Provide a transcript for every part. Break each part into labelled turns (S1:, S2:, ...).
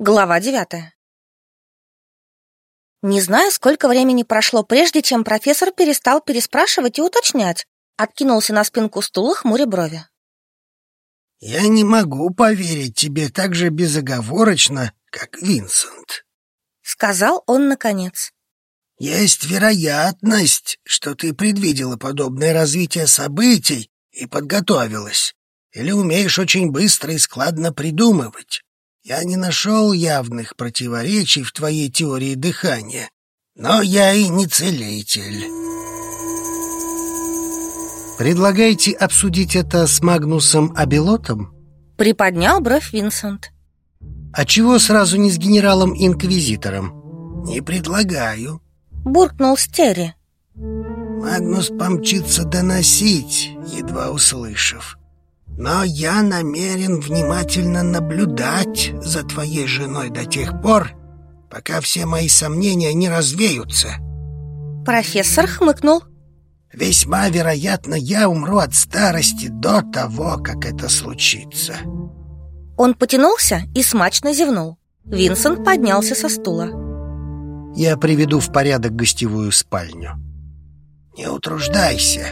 S1: Глава девятая. Не знаю, сколько времени прошло, прежде чем профессор перестал переспрашивать и уточнять. Откинулся на спинку стула, хмуря брови.
S2: «Я не могу поверить тебе так же безоговорочно, как Винсент», —
S1: сказал он наконец.
S2: «Есть вероятность, что ты предвидела подобное развитие событий и подготовилась, или умеешь очень быстро и складно придумывать. Я не нашел явных противоречий в твоей теории дыхания, но я и не целитель. Предлагаете обсудить это с Магнусом Абелотом?
S1: Приподнял бровь Винсент.
S2: А чего сразу не с генералом-инквизитором? Не предлагаю.
S1: Буркнул Стери.
S2: Магнус помчится доносить, едва услышав. Но я намерен внимательно наблюдать за твоей женой до тех пор, пока все мои сомнения не развеются.
S1: Профессор хмыкнул.
S2: Весьма вероятно, я умру от старости до того, как это случится.
S1: Он потянулся и смачно зевнул. Винсент поднялся со стула.
S2: Я приведу в порядок гостевую спальню. Не утруждайся.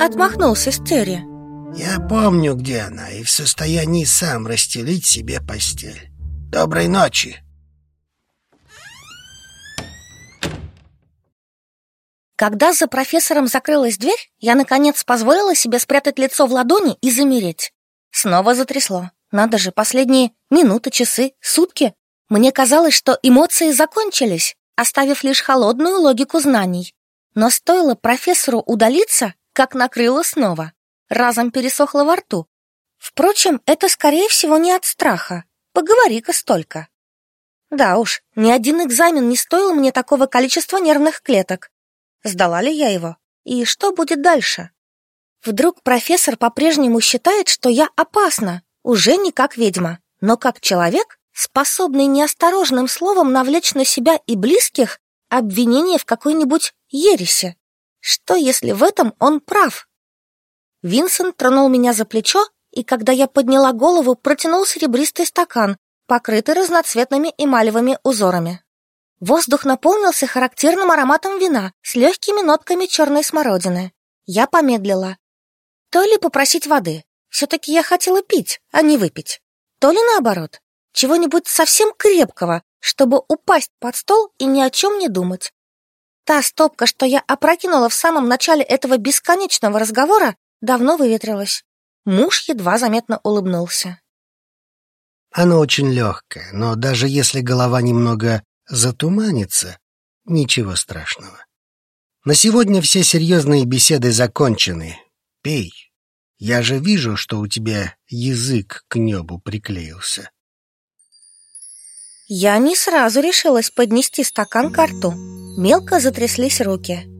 S1: Отмахнулся Стери.
S2: Я помню, где она, и в состоянии сам расстелить себе постель. Доброй ночи.
S1: Когда за профессором закрылась дверь, я, наконец, позволила себе спрятать лицо в ладони и замереть. Снова затрясло. Надо же, последние минуты, часы, сутки. Мне казалось, что эмоции закончились, оставив лишь холодную логику знаний. Но стоило профессору удалиться, как накрыло снова разом пересохло во рту. Впрочем, это, скорее всего, не от страха. Поговори-ка столько. Да уж, ни один экзамен не стоил мне такого количества нервных клеток. Сдала ли я его? И что будет дальше? Вдруг профессор по-прежнему считает, что я опасна, уже не как ведьма, но как человек, способный неосторожным словом навлечь на себя и близких обвинение в какой-нибудь ересе. Что, если в этом он прав? Винсент тронул меня за плечо, и когда я подняла голову, протянул серебристый стакан, покрытый разноцветными эмалевыми узорами. Воздух наполнился характерным ароматом вина с легкими нотками черной смородины. Я помедлила. То ли попросить воды, все-таки я хотела пить, а не выпить. То ли наоборот, чего-нибудь совсем крепкого, чтобы упасть под стол и ни о чем не думать. Та стопка, что я опрокинула в самом начале этого бесконечного разговора, давно выветрилась. Муж едва заметно улыбнулся.
S2: Оно очень легкое, но даже если голова немного затуманится, ничего страшного. На сегодня все серьезные беседы закончены. Пей. Я же вижу, что у тебя язык к небу приклеился.
S1: Я не сразу решилась поднести стакан к рту. Мелко затряслись руки.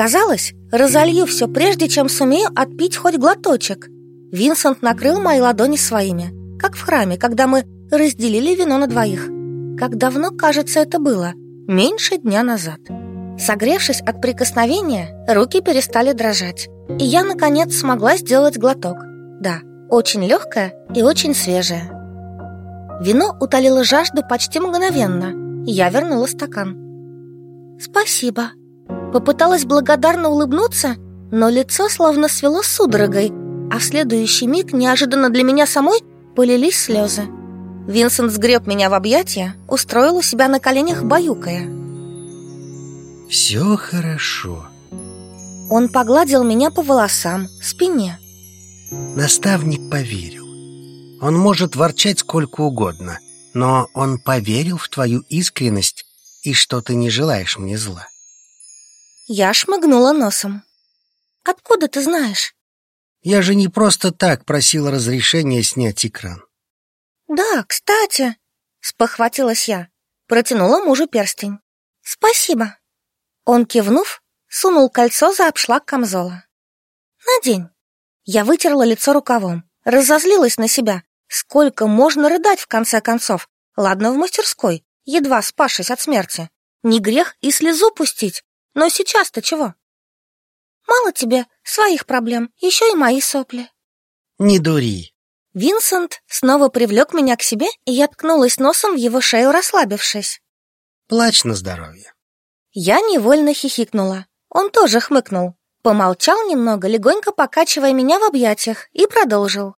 S1: Казалось, разолью все прежде, чем сумею отпить хоть глоточек. Винсент накрыл мои ладони своими, как в храме, когда мы разделили вино на двоих. Как давно, кажется, это было? Меньше дня назад. Согревшись от прикосновения, руки перестали дрожать. И я, наконец, смогла сделать глоток. Да, очень легкое и очень свежее. Вино утолило жажду почти мгновенно, и я вернула стакан. «Спасибо», Попыталась благодарно улыбнуться, но лицо словно свело судорогой, а в следующий миг неожиданно для меня самой полились слезы. Винсент сгреб меня в объятия, устроил у себя на коленях баюкая.
S2: «Все хорошо».
S1: Он погладил меня по волосам, спине.
S2: Наставник поверил. Он может ворчать сколько угодно, но он поверил в твою искренность и что ты не желаешь мне зла.
S1: Я шмыгнула носом. «Откуда ты знаешь?»
S2: «Я же не просто так просила разрешения снять экран».
S1: «Да, кстати», — спохватилась я, протянула мужу перстень. «Спасибо». Он, кивнув, сунул кольцо за обшлаг камзола. «Надень». Я вытерла лицо рукавом, разозлилась на себя. Сколько можно рыдать, в конце концов? Ладно, в мастерской, едва спасшись от смерти. Не грех и слезу пустить, но сейчас-то чего? Мало тебе своих проблем, еще и мои сопли.
S2: Не дури.
S1: Винсент снова привлек меня к себе, и я ткнулась носом в его шею, расслабившись.
S2: Плачь на здоровье.
S1: Я невольно хихикнула. Он тоже хмыкнул. Помолчал немного, легонько покачивая меня в объятиях, и продолжил.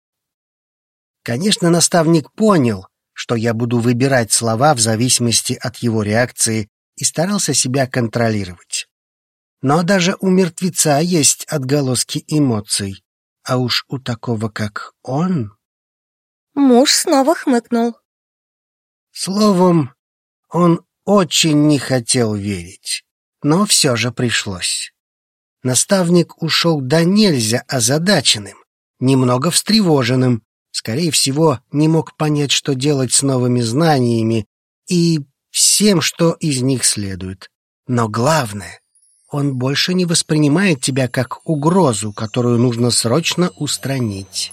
S2: Конечно, наставник понял, что я буду выбирать слова в зависимости от его реакции и старался себя контролировать. Но даже у мертвеца есть отголоски эмоций, а уж у такого, как он...
S1: Муж снова хмыкнул.
S2: Словом, он очень не хотел верить, но все же пришлось. Наставник ушел до нельзя озадаченным, немного встревоженным, скорее всего, не мог понять, что делать с новыми знаниями и всем, что из них следует. Но главное, он больше не воспринимает тебя как угрозу, которую нужно срочно устранить.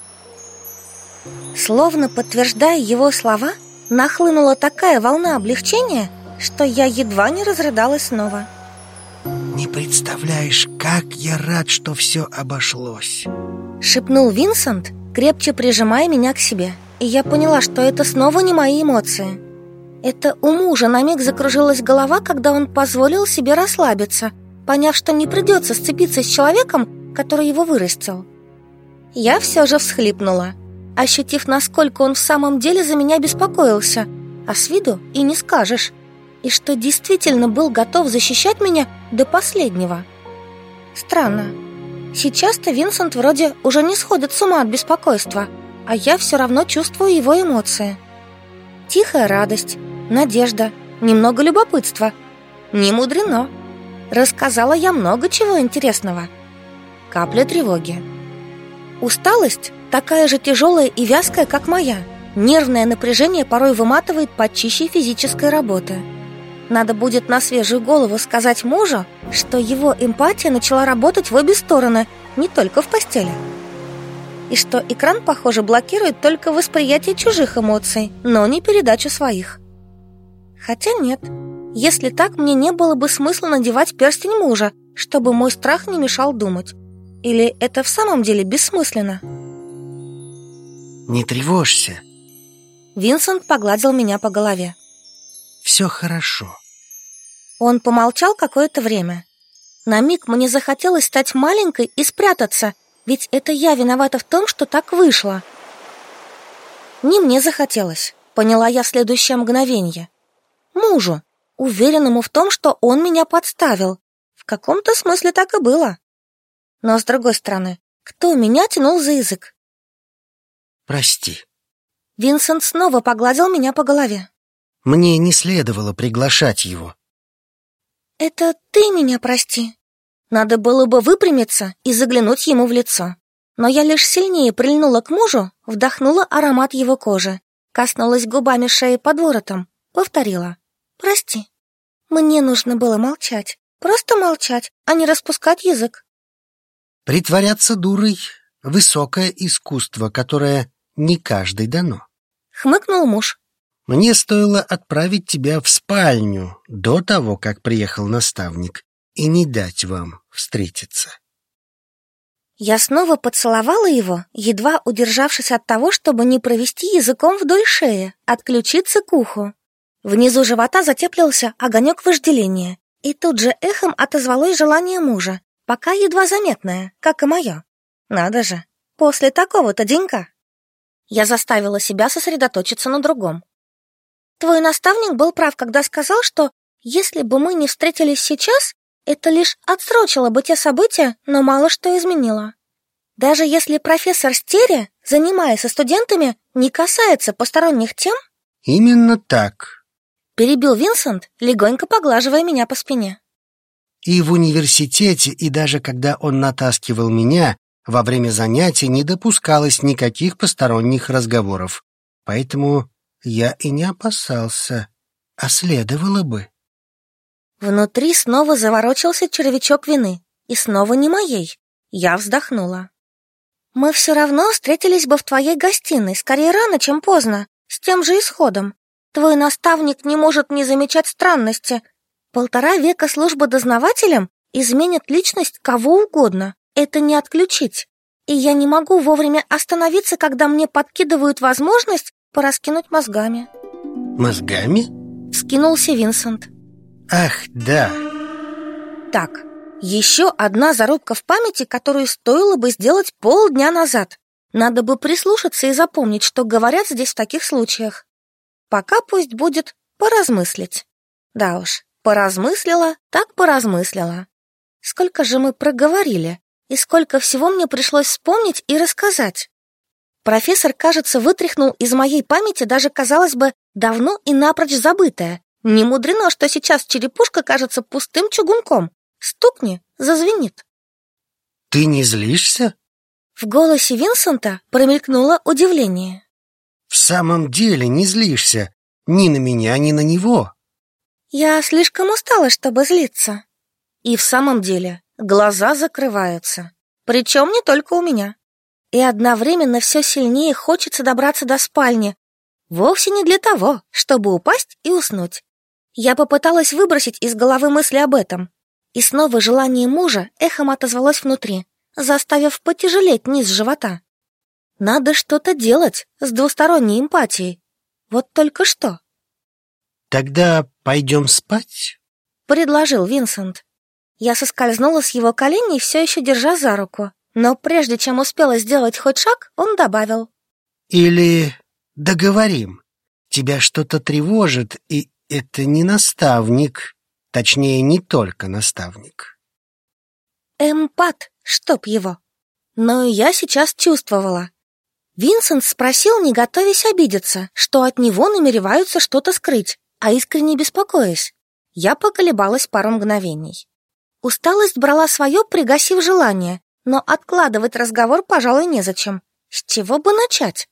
S1: Словно подтверждая его слова, нахлынула такая волна облегчения, что я едва не разрыдалась снова.
S2: «Не представляешь, как я рад, что все обошлось!»
S1: Шепнул Винсент, крепче прижимая меня к себе. И я поняла, что это снова не мои эмоции. Это у мужа на миг закружилась голова, когда он позволил себе расслабиться, поняв, что не придется сцепиться с человеком, который его вырастил. Я все же всхлипнула, ощутив, насколько он в самом деле за меня беспокоился, а с виду и не скажешь, и что действительно был готов защищать меня до последнего. Странно. Сейчас-то Винсент вроде уже не сходит с ума от беспокойства, а я все равно чувствую его эмоции. Тихая радость, надежда, немного любопытства. Не мудрено. Рассказала я много чего интересного. Капля тревоги. Усталость такая же тяжелая и вязкая, как моя. Нервное напряжение порой выматывает почище физической работы. Надо будет на свежую голову сказать мужу, что его эмпатия начала работать в обе стороны, не только в постели. И что экран, похоже, блокирует только восприятие чужих эмоций, но не передачу своих. Хотя нет, если так, мне не было бы смысла надевать перстень мужа, чтобы мой страх не мешал думать. Или это в самом деле бессмысленно?
S2: Не тревожься.
S1: Винсент погладил меня по голове.
S2: Все хорошо.
S1: Он помолчал какое-то время. На миг мне захотелось стать маленькой и спрятаться, ведь это я виновата в том, что так вышло. Не мне захотелось, поняла я в следующее мгновение. Мужу, уверенному в том, что он меня подставил. В каком-то смысле так и было. Но, с другой стороны, кто меня тянул за язык?
S2: Прости.
S1: Винсент снова погладил меня по голове.
S2: Мне не следовало приглашать его.
S1: Это ты меня прости. Надо было бы выпрямиться и заглянуть ему в лицо. Но я лишь сильнее прильнула к мужу, вдохнула аромат его кожи, коснулась губами шеи под воротом, повторила. «Прости. Мне нужно было молчать. Просто молчать, а не распускать язык».
S2: Притворяться дурой — высокое искусство, которое не каждый дано.
S1: Хмыкнул муж.
S2: Мне стоило отправить тебя в спальню до того, как приехал наставник, и не дать вам встретиться.
S1: Я снова поцеловала его, едва удержавшись от того, чтобы не провести языком вдоль шеи, отключиться к уху. Внизу живота затеплился огонек вожделения, и тут же эхом отозвалось желание мужа, пока едва заметное, как и мое. Надо же, после такого-то денька. Я заставила себя сосредоточиться на другом. Твой наставник был прав, когда сказал, что если бы мы не встретились сейчас, это лишь отсрочило бы те события, но мало что изменило. Даже если профессор Стерия, занимаясь со студентами, не касается посторонних тем...
S2: Именно так,
S1: Перебил Винсент, легонько поглаживая меня по спине.
S2: И в университете, и даже когда он натаскивал меня, во время занятий не допускалось никаких посторонних разговоров. Поэтому я и не опасался, а следовало бы.
S1: Внутри снова заворочился червячок вины, и снова не моей. Я вздохнула. Мы все равно встретились бы в твоей гостиной, скорее рано, чем поздно, с тем же исходом. Твой наставник не может не замечать странности. Полтора века службы дознавателем изменит личность кого угодно. Это не отключить. и я не могу вовремя остановиться, когда мне подкидывают возможность пораскинуть мозгами.
S2: Мозгами?
S1: Вскинулся Винсент.
S2: Ах, да.
S1: Так, еще одна зарубка в памяти, которую стоило бы сделать полдня назад. Надо бы прислушаться и запомнить, что говорят здесь в таких случаях. Пока пусть будет поразмыслить. Да уж, поразмыслила, так поразмыслила. Сколько же мы проговорили, и сколько всего мне пришлось вспомнить и рассказать. Профессор, кажется, вытряхнул из моей памяти даже, казалось бы, давно и напрочь забытое. Не мудрено, что сейчас черепушка кажется пустым чугунком. Стукни, зазвенит.
S2: Ты не злишься?
S1: В голосе Винсента промелькнуло удивление.
S2: В самом деле не злишься ни на меня, ни на него.
S1: Я слишком устала, чтобы злиться. И в самом деле глаза закрываются. Причем не только у меня. И одновременно все сильнее хочется добраться до спальни. Вовсе не для того, чтобы упасть и уснуть. Я попыталась выбросить из головы мысли об этом. И снова желание мужа эхом отозвалось внутри, заставив потяжелеть низ живота. Надо что-то делать с двусторонней эмпатией. Вот только что.
S2: Тогда пойдем спать?
S1: Предложил Винсент. Я соскользнула с его коленей, все еще держа за руку. Но прежде чем успела сделать хоть шаг, он добавил.
S2: Или договорим. Тебя что-то тревожит, и это не наставник. Точнее, не только наставник.
S1: Эмпат, чтоб его. Но я сейчас чувствовала. Винсент спросил, не готовясь обидеться, что от него намереваются что-то скрыть, а искренне беспокоясь. Я поколебалась пару мгновений. Усталость брала свое, пригасив желание, но откладывать разговор, пожалуй, незачем. С чего бы начать?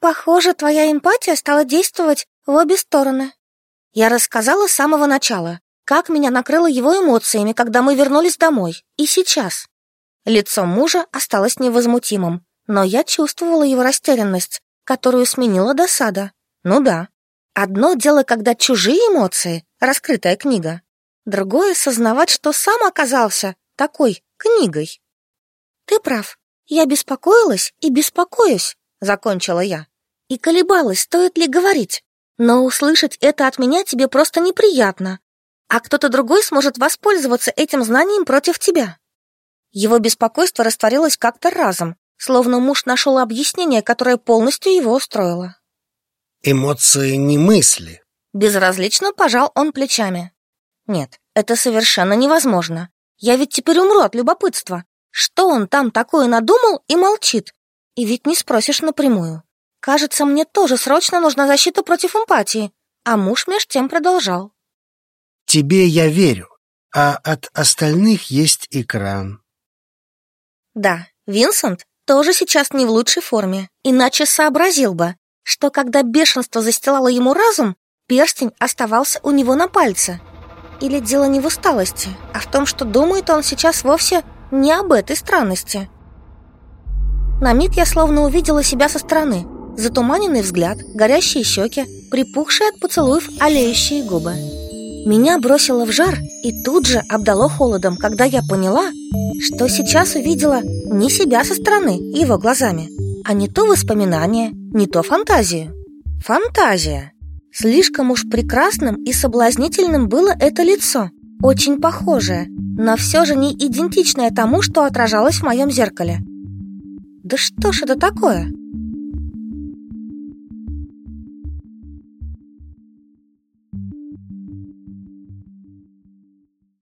S1: Похоже, твоя эмпатия стала действовать в обе стороны. Я рассказала с самого начала, как меня накрыло его эмоциями, когда мы вернулись домой, и сейчас. Лицо мужа осталось невозмутимым, но я чувствовала его растерянность, которую сменила досада. Ну да, одно дело, когда чужие эмоции, раскрытая книга. Другое — сознавать, что сам оказался такой книгой. Ты прав, я беспокоилась и беспокоюсь, закончила я. И колебалась, стоит ли говорить. Но услышать это от меня тебе просто неприятно, а кто-то другой сможет воспользоваться этим знанием против тебя. Его беспокойство растворилось как-то разом, словно муж нашел объяснение, которое полностью его устроило.
S2: Эмоции не мысли.
S1: Безразлично пожал он плечами. Нет, это совершенно невозможно. Я ведь теперь умру от любопытства. Что он там такое надумал и молчит? И ведь не спросишь напрямую. Кажется, мне тоже срочно нужна защита против эмпатии. А муж меж тем продолжал.
S2: Тебе я верю, а от остальных есть экран.
S1: Да, Винсент тоже сейчас не в лучшей форме, иначе сообразил бы, что когда бешенство застилало ему разум, перстень оставался у него на пальце. Или дело не в усталости, а в том, что думает он сейчас вовсе не об этой странности. На миг я словно увидела себя со стороны. Затуманенный взгляд, горящие щеки, припухшие от поцелуев олеющие губы. Меня бросило в жар и тут же обдало холодом, когда я поняла, что сейчас увидела не себя со стороны его глазами, а не то воспоминание, не то фантазию. Фантазия. Слишком уж прекрасным и соблазнительным было это лицо, очень похожее, но все же не идентичное тому, что отражалось в моем зеркале. Да что ж это такое?